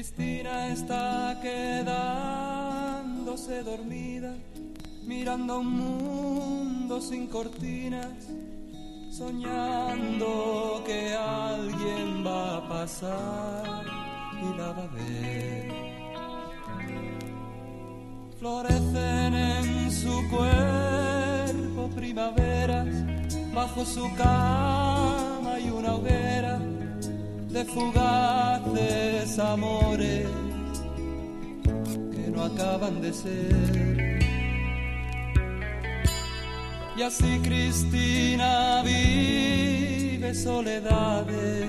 Cristina está quedándose dormida, mirando un mundo sin cortinas, soñando que alguien va a pasar y la va a ver. Florecen en su cuerpo primaveras, bajo su cama y una hoguera de fugaces amores que no acaban de ser. Y así Cristina vive soledades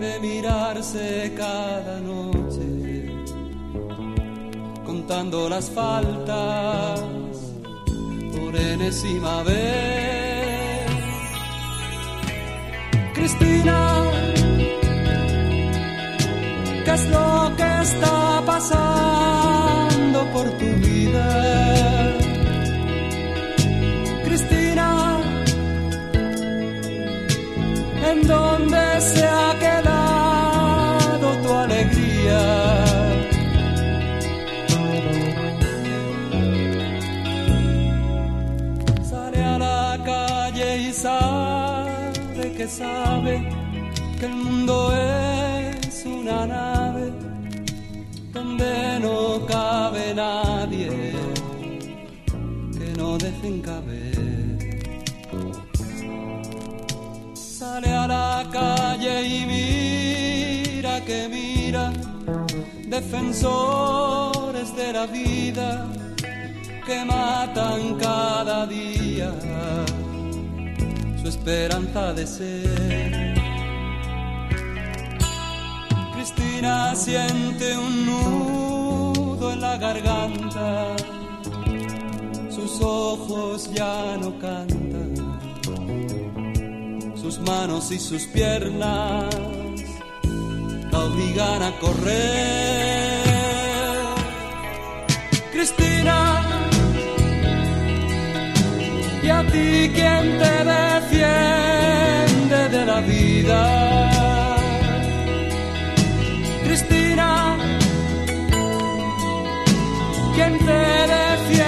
de mirarse cada noche, contando las faltas por enésima vez. Cristina, ¿qué es lo que está pasando por tu vida? Que sabe que el mundo es una nave donde no cabe nadie que no dejen caber. Sale a la calle y mira que mira defensores de la vida que matan cada día esperanza de ser. Cristina siente un nudo en la garganta, sus ojos ya no cantan, sus manos y sus piernas la obligan a correr. ¿Y a ti quién te defiende de la vida? Cristina, ¿quién te defiende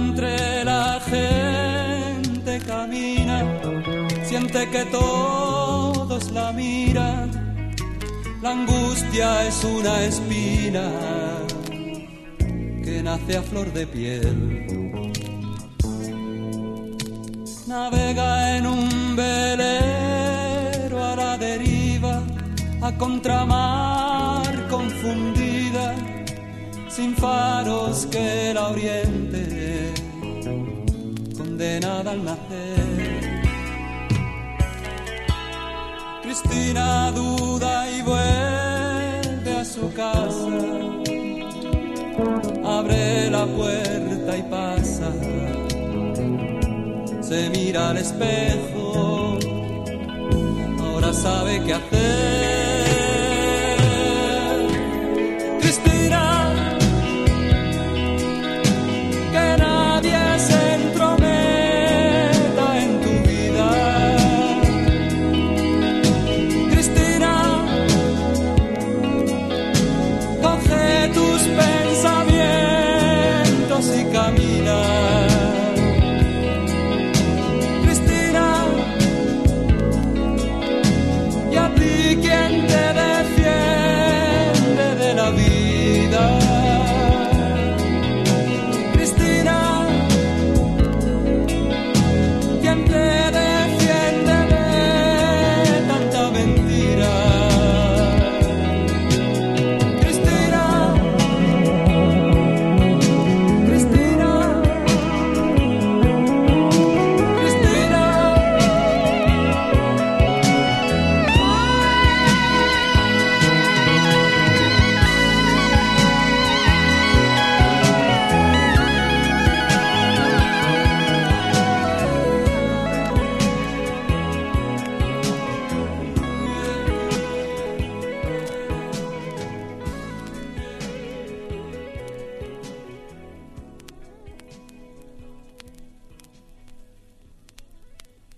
entre la gente camina, siente que todos la miran. La angustia es una espina que nace a flor de piel. Navega en un velero a la deriva, a contramar confundida sin faros que la oriente, condenada al nacer. Cristina duda y vuelve a su casa, abre la puerta y pasa, se mira al espejo, ahora sabe qué hacer. Camina.